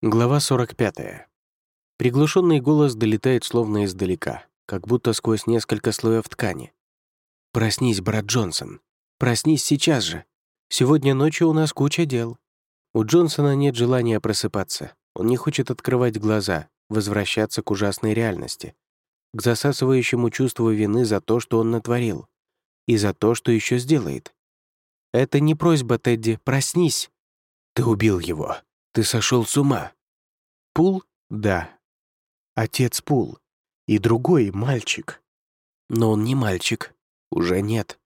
Глава 45. Приглушенный голос долетает словно издалека, как будто сквозь несколько слоев ткани. «Проснись, брат Джонсон. Проснись сейчас же. Сегодня ночью у нас куча дел». У Джонсона нет желания просыпаться. Он не хочет открывать глаза, возвращаться к ужасной реальности, к засасывающему чувству вины за то, что он натворил, и за то, что еще сделает. «Это не просьба, Тедди, проснись!» «Ты убил его!» Ты сошел с ума. Пул? Да. Отец Пул. И другой мальчик. Но он не мальчик. Уже нет.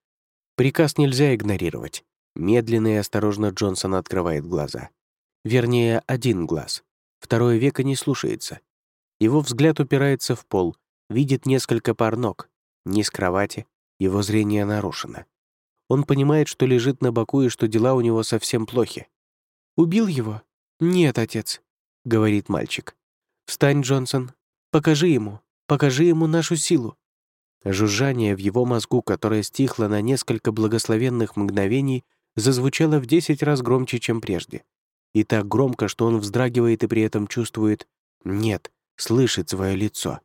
Приказ нельзя игнорировать. Медленно и осторожно Джонсон открывает глаза. Вернее, один глаз. Второе веко не слушается. Его взгляд упирается в пол, видит несколько пар ног. Низ кровати, его зрение нарушено. Он понимает, что лежит на боку и что дела у него совсем плохи. «Убил его?» «Нет, отец», — говорит мальчик. «Встань, Джонсон. Покажи ему. Покажи ему нашу силу». Жужжание в его мозгу, которое стихло на несколько благословенных мгновений, зазвучало в десять раз громче, чем прежде. И так громко, что он вздрагивает и при этом чувствует «нет», слышит свое лицо.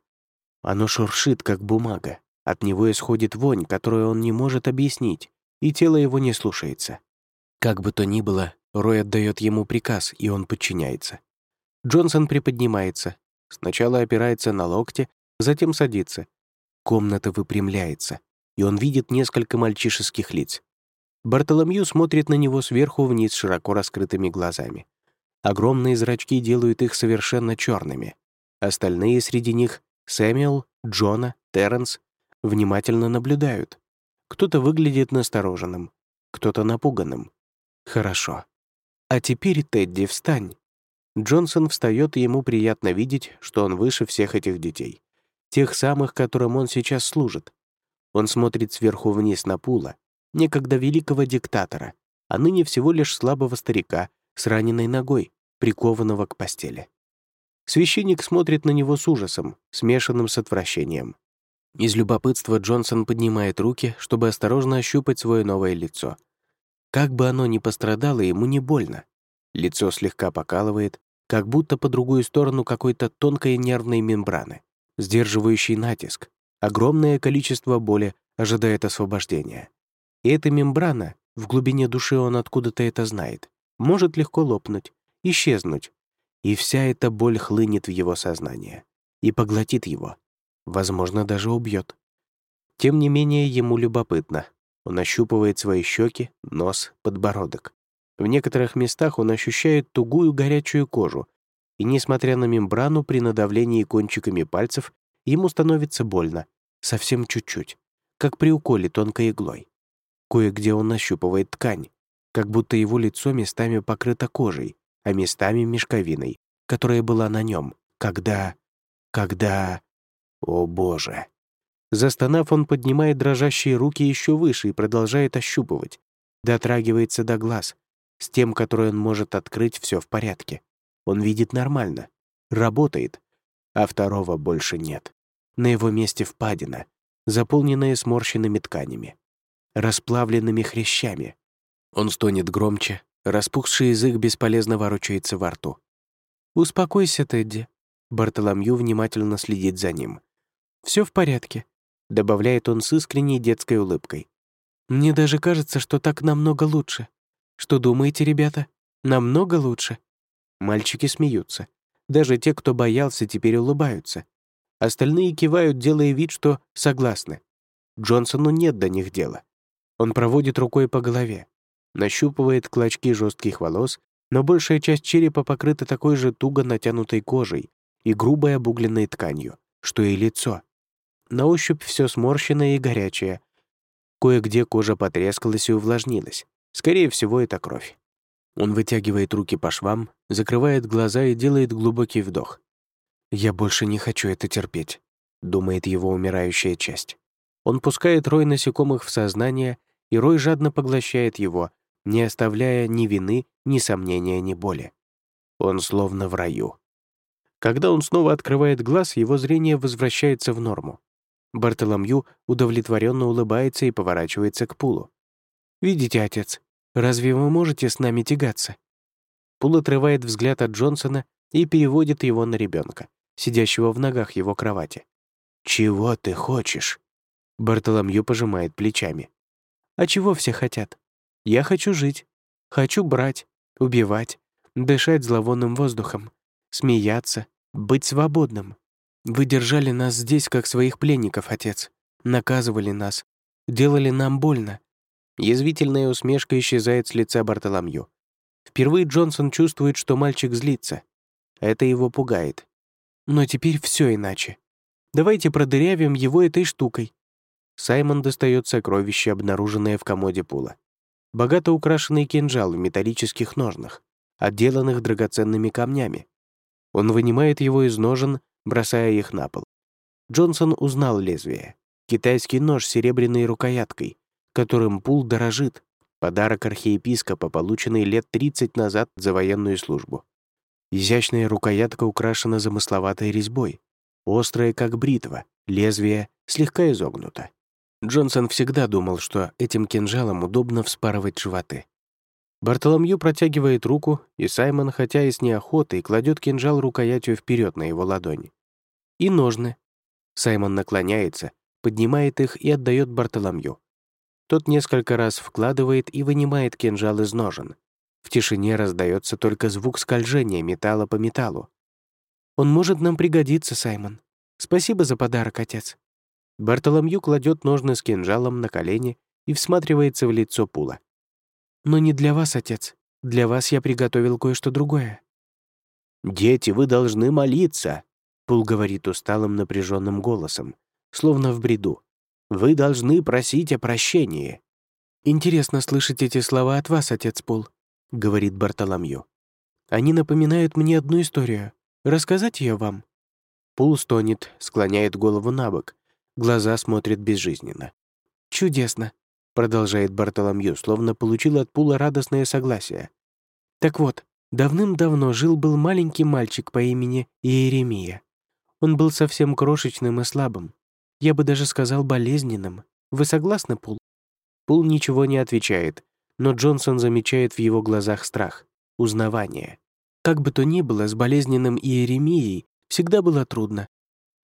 Оно шуршит, как бумага. От него исходит вонь, которую он не может объяснить, и тело его не слушается. Как бы то ни было, Рой отдает ему приказ, и он подчиняется. Джонсон приподнимается. Сначала опирается на локте, затем садится. Комната выпрямляется, и он видит несколько мальчишеских лиц. Бартоломью смотрит на него сверху вниз широко раскрытыми глазами. Огромные зрачки делают их совершенно черными. Остальные среди них — Сэмюэл, Джона, Терренс — внимательно наблюдают. Кто-то выглядит настороженным, кто-то напуганным. Хорошо. «А теперь, Тедди, встань». Джонсон встает, и ему приятно видеть, что он выше всех этих детей. Тех самых, которым он сейчас служит. Он смотрит сверху вниз на Пула, некогда великого диктатора, а ныне всего лишь слабого старика с раненой ногой, прикованного к постели. Священник смотрит на него с ужасом, смешанным с отвращением. Из любопытства Джонсон поднимает руки, чтобы осторожно ощупать свое новое лицо — как бы оно ни пострадало, ему не больно. Лицо слегка покалывает, как будто по другую сторону какой-то тонкой нервной мембраны, сдерживающей натиск. Огромное количество боли ожидает освобождения. И эта мембрана, в глубине души он откуда-то это знает, может легко лопнуть, исчезнуть. И вся эта боль хлынет в его сознание и поглотит его, возможно, даже убьет. Тем не менее, ему любопытно, он ощупывает свои щеки, нос, подбородок. В некоторых местах он ощущает тугую горячую кожу, и, несмотря на мембрану, при надавлении кончиками пальцев ему становится больно, совсем чуть-чуть, как при уколе тонкой иглой. Кое-где он ощупывает ткань, как будто его лицо местами покрыто кожей, а местами мешковиной, которая была на нем, когда... когда... О боже! Застонав, он поднимает дрожащие руки еще выше и продолжает ощупывать. Дотрагивается до глаз. С тем, который он может открыть, все в порядке. Он видит нормально. Работает. А второго больше нет. На его месте впадина, заполненная сморщенными тканями, расплавленными хрящами. Он стонет громче, распухший язык бесполезно ворочается во рту. «Успокойся, Тедди». Бартоломью внимательно следит за ним. Все в порядке добавляет он с искренней детской улыбкой. «Мне даже кажется, что так намного лучше. Что думаете, ребята? Намного лучше». Мальчики смеются. Даже те, кто боялся, теперь улыбаются. Остальные кивают, делая вид, что согласны. Джонсону нет до них дела. Он проводит рукой по голове, нащупывает клочки жестких волос, но большая часть черепа покрыта такой же туго натянутой кожей и грубой обугленной тканью, что и лицо. На ощупь все сморщенное и горячее. Кое-где кожа потрескалась и увлажнилась. Скорее всего, это кровь. Он вытягивает руки по швам, закрывает глаза и делает глубокий вдох. «Я больше не хочу это терпеть», — думает его умирающая часть. Он пускает рой насекомых в сознание, и рой жадно поглощает его, не оставляя ни вины, ни сомнения, ни боли. Он словно в раю. Когда он снова открывает глаз, его зрение возвращается в норму. Бартоломью удовлетворенно улыбается и поворачивается к Пулу. «Видите, отец, разве вы можете с нами тягаться?» Пул отрывает взгляд от Джонсона и переводит его на ребенка, сидящего в ногах его кровати. «Чего ты хочешь?» Бартоломью пожимает плечами. «А чего все хотят? Я хочу жить. Хочу брать, убивать, дышать зловонным воздухом, смеяться, быть свободным. Вы держали нас здесь, как своих пленников, отец. Наказывали нас, делали нам больно». Язвительная усмешка исчезает с лица Бартоломью. Впервые Джонсон чувствует, что мальчик злится. Это его пугает. Но теперь все иначе. Давайте продырявим его этой штукой. Саймон достает сокровище, обнаруженное в комоде пула. Богато украшенный кинжал в металлических ножнах, отделанных драгоценными камнями. Он вынимает его из ножен, бросая их на пол. Джонсон узнал лезвие. Китайский нож с серебряной рукояткой, которым пул дорожит. Подарок архиепископа, полученный лет 30 назад за военную службу. Изящная рукоятка украшена замысловатой резьбой. Острая, как бритва, лезвие слегка изогнуто. Джонсон всегда думал, что этим кинжалом удобно вспарывать животы. Бартоломью протягивает руку, и Саймон, хотя и с неохотой, кладет кинжал рукоятью вперед на его ладони. И ножны. Саймон наклоняется, поднимает их и отдает Бартоломью. Тот несколько раз вкладывает и вынимает кинжал из ножен. В тишине раздается только звук скольжения металла по металлу. «Он может нам пригодиться, Саймон. Спасибо за подарок, отец». Бартоломью кладет ножны с кинжалом на колени и всматривается в лицо Пула. «Но не для вас, отец. Для вас я приготовил кое-что другое». «Дети, вы должны молиться», — Пул говорит усталым напряженным голосом, словно в бреду. «Вы должны просить о прощении». «Интересно слышать эти слова от вас, отец Пул», — говорит Бартоломью. «Они напоминают мне одну историю. Рассказать ее вам?» Пул стонет, склоняет голову на бок, Глаза смотрят безжизненно. «Чудесно», — продолжает Бартоломью, словно получил от Пула радостное согласие. «Так вот, давным-давно жил-был маленький мальчик по имени Иеремия. Он был совсем крошечным и слабым. Я бы даже сказал болезненным. Вы согласны, Пул?» Пул ничего не отвечает, но Джонсон замечает в его глазах страх, узнавание. Как бы то ни было, с болезненным Иеремией всегда было трудно.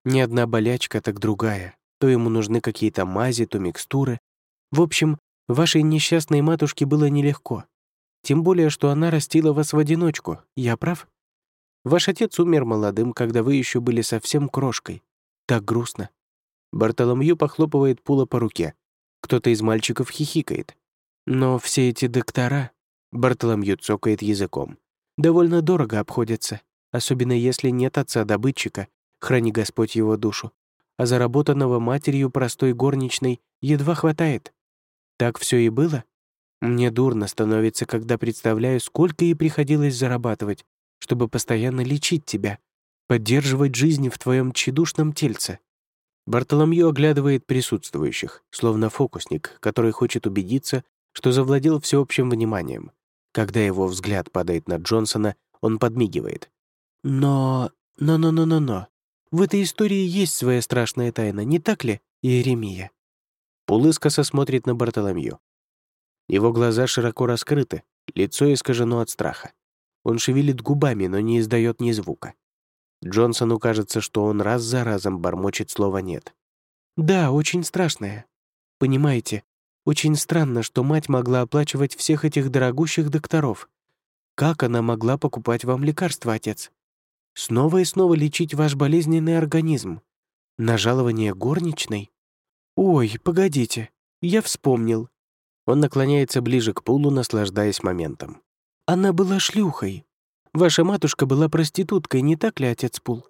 Ни одна болячка, так другая, то ему нужны какие-то мази, то микстуры. В общем, вашей несчастной матушке было нелегко. Тем более, что она растила вас в одиночку. Я прав? Ваш отец умер молодым, когда вы еще были совсем крошкой. Так грустно. Бартоломью похлопывает Пула по руке. Кто-то из мальчиков хихикает. Но все эти доктора... Бартоломью цокает языком. Довольно дорого обходятся, особенно если нет отца-добытчика, храни Господь его душу а заработанного матерью простой горничной едва хватает. Так все и было? Мне дурно становится, когда представляю, сколько ей приходилось зарабатывать, чтобы постоянно лечить тебя, поддерживать жизнь в твоем тщедушном тельце. Бартоломью оглядывает присутствующих, словно фокусник, который хочет убедиться, что завладел всеобщим вниманием. Когда его взгляд падает на Джонсона, он подмигивает. «Но... но-но-но-но-но. В этой истории есть своя страшная тайна, не так ли, Иеремия?» Пул искоса смотрит на Бартоломью. Его глаза широко раскрыты, лицо искажено от страха. Он шевелит губами, но не издает ни звука. Джонсону кажется, что он раз за разом бормочет слово «нет». «Да, очень страшное. Понимаете, очень странно, что мать могла оплачивать всех этих дорогущих докторов. Как она могла покупать вам лекарства, отец? Снова и снова лечить ваш болезненный организм. На жалование горничной? Ой, погодите, я вспомнил. Он наклоняется ближе к пулу, наслаждаясь моментом. Она была шлюхой. Ваша матушка была проституткой, не так ли, отец Пул?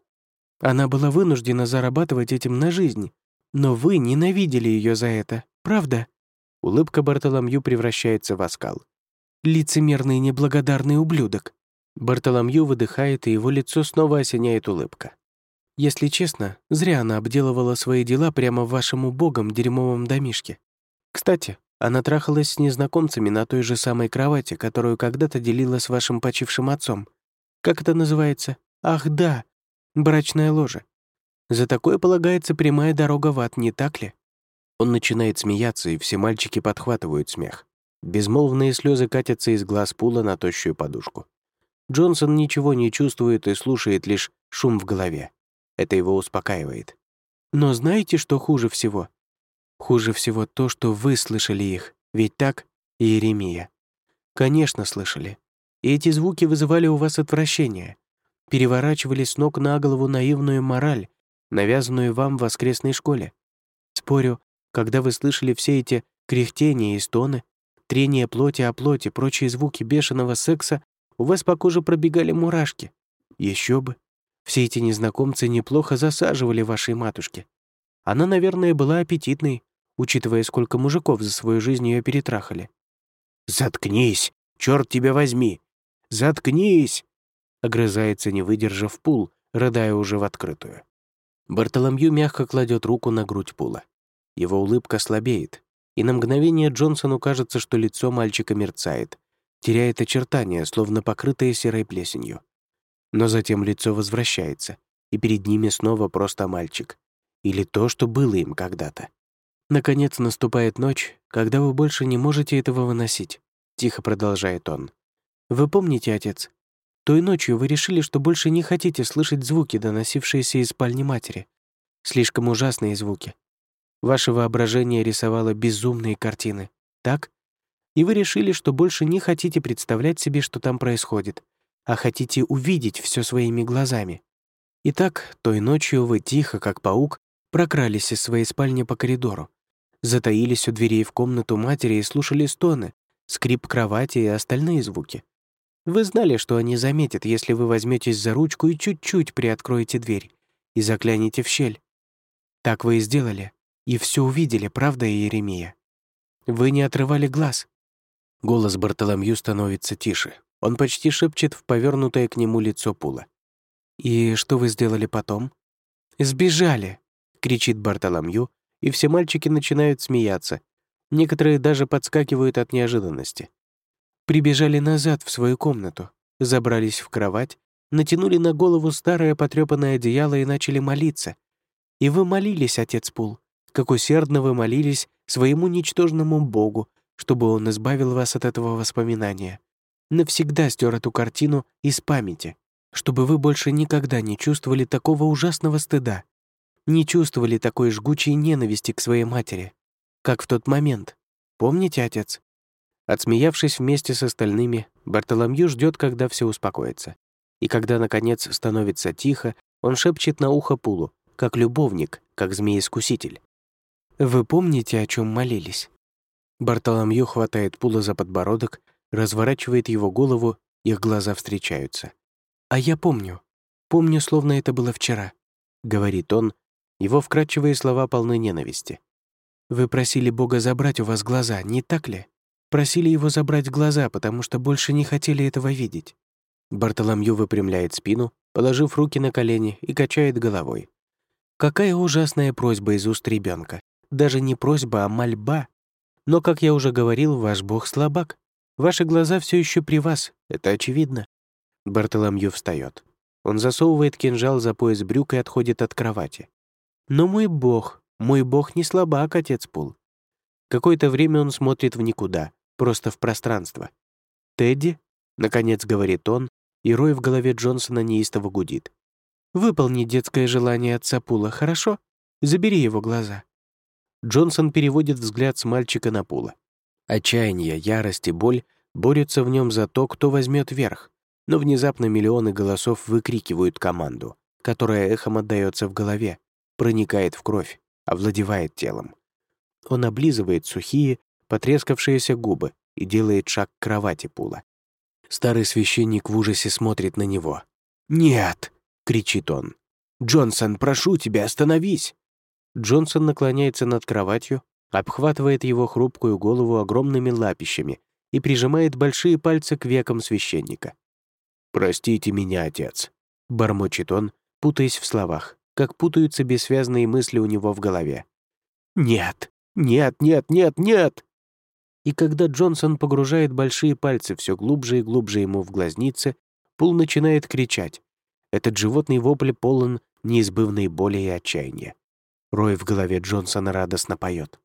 Она была вынуждена зарабатывать этим на жизнь. Но вы ненавидели ее за это, правда? Улыбка Бартоломью превращается в оскал. Лицемерный неблагодарный ублюдок. Бартоломью выдыхает, и его лицо снова осеняет улыбка. Если честно, зря она обделывала свои дела прямо в вашем убогом дерьмовом домишке. Кстати, она трахалась с незнакомцами на той же самой кровати, которую когда-то делила с вашим почившим отцом. Как это называется? Ах, да, брачная ложа. За такое полагается прямая дорога в ад, не так ли? Он начинает смеяться, и все мальчики подхватывают смех. Безмолвные слезы катятся из глаз пула на тощую подушку. Джонсон ничего не чувствует и слушает лишь шум в голове. Это его успокаивает. Но знаете, что хуже всего? Хуже всего то, что вы слышали их. Ведь так, Иеремия? Конечно, слышали. И эти звуки вызывали у вас отвращение. Переворачивали с ног на голову наивную мораль, навязанную вам в воскресной школе. Спорю, когда вы слышали все эти кряхтения и стоны, трение плоти о плоти, прочие звуки бешеного секса, у вас по коже пробегали мурашки. Еще бы. Все эти незнакомцы неплохо засаживали вашей матушке. Она, наверное, была аппетитной, учитывая, сколько мужиков за свою жизнь ее перетрахали. «Заткнись! Черт тебя возьми! Заткнись!» Огрызается, не выдержав пул, рыдая уже в открытую. Бартоломью мягко кладет руку на грудь пула. Его улыбка слабеет, и на мгновение Джонсону кажется, что лицо мальчика мерцает, теряет очертания, словно покрытое серой плесенью. Но затем лицо возвращается, и перед ними снова просто мальчик. Или то, что было им когда-то. Наконец наступает ночь, когда вы больше не можете этого выносить. Тихо продолжает он. Вы помните, отец? Той ночью вы решили, что больше не хотите слышать звуки, доносившиеся из спальни матери. Слишком ужасные звуки. Ваше воображение рисовало безумные картины, так? И вы решили, что больше не хотите представлять себе, что там происходит, а хотите увидеть все своими глазами. Итак, той ночью вы тихо, как паук, прокрались из своей спальни по коридору, затаились у дверей в комнату матери и слушали стоны, скрип кровати и остальные звуки. Вы знали, что они заметят, если вы возьметесь за ручку и чуть-чуть приоткроете дверь и заглянете в щель. Так вы и сделали, и все увидели, правда, Иеремия? Вы не отрывали глаз. Голос Бартоломью становится тише. Он почти шепчет в повернутое к нему лицо Пула. «И что вы сделали потом?» «Сбежали!» — кричит Бартоломью, и все мальчики начинают смеяться. Некоторые даже подскакивают от неожиданности. Прибежали назад в свою комнату, забрались в кровать, натянули на голову старое потрёпанное одеяло и начали молиться. И вы молились, отец Пул, как усердно вы молились своему ничтожному Богу, чтобы он избавил вас от этого воспоминания навсегда стер эту картину из памяти, чтобы вы больше никогда не чувствовали такого ужасного стыда, не чувствовали такой жгучей ненависти к своей матери, как в тот момент. Помните, отец? Отсмеявшись вместе с остальными, Бартоломью ждет, когда все успокоится. И когда, наконец, становится тихо, он шепчет на ухо Пулу, как любовник, как змеискуситель. «Вы помните, о чем молились?» Бартоломью хватает Пула за подбородок разворачивает его голову, их глаза встречаются. «А я помню. Помню, словно это было вчера», — говорит он. Его вкрадчивые слова полны ненависти. «Вы просили Бога забрать у вас глаза, не так ли? Просили его забрать глаза, потому что больше не хотели этого видеть». Бартоломью выпрямляет спину, положив руки на колени и качает головой. Какая ужасная просьба из уст ребенка. Даже не просьба, а мольба. Но, как я уже говорил, ваш Бог слабак. Ваши глаза все еще при вас, это очевидно». Бартоломью встает. Он засовывает кинжал за пояс брюк и отходит от кровати. «Но мой бог, мой бог не слабак, отец Пул». Какое-то время он смотрит в никуда, просто в пространство. «Тедди?» — наконец говорит он, и рой в голове Джонсона неистово гудит. «Выполни детское желание отца Пула, хорошо? Забери его глаза». Джонсон переводит взгляд с мальчика на Пула. Отчаяние, ярость и боль борются в нем за то, кто возьмет верх, но внезапно миллионы голосов выкрикивают команду, которая эхом отдаётся в голове, проникает в кровь, овладевает телом. Он облизывает сухие, потрескавшиеся губы и делает шаг к кровати Пула. Старый священник в ужасе смотрит на него. «Нет!» — кричит он. «Джонсон, прошу тебя, остановись!» Джонсон наклоняется над кроватью, обхватывает его хрупкую голову огромными лапищами и прижимает большие пальцы к векам священника. «Простите меня, отец», — бормочет он, путаясь в словах, как путаются бессвязные мысли у него в голове. «Нет, нет, нет, нет, нет!» И когда Джонсон погружает большие пальцы все глубже и глубже ему в глазницы, Пул начинает кричать. Этот животный вопль полон неизбывной боли и отчаяния. Рой в голове Джонсона радостно поет.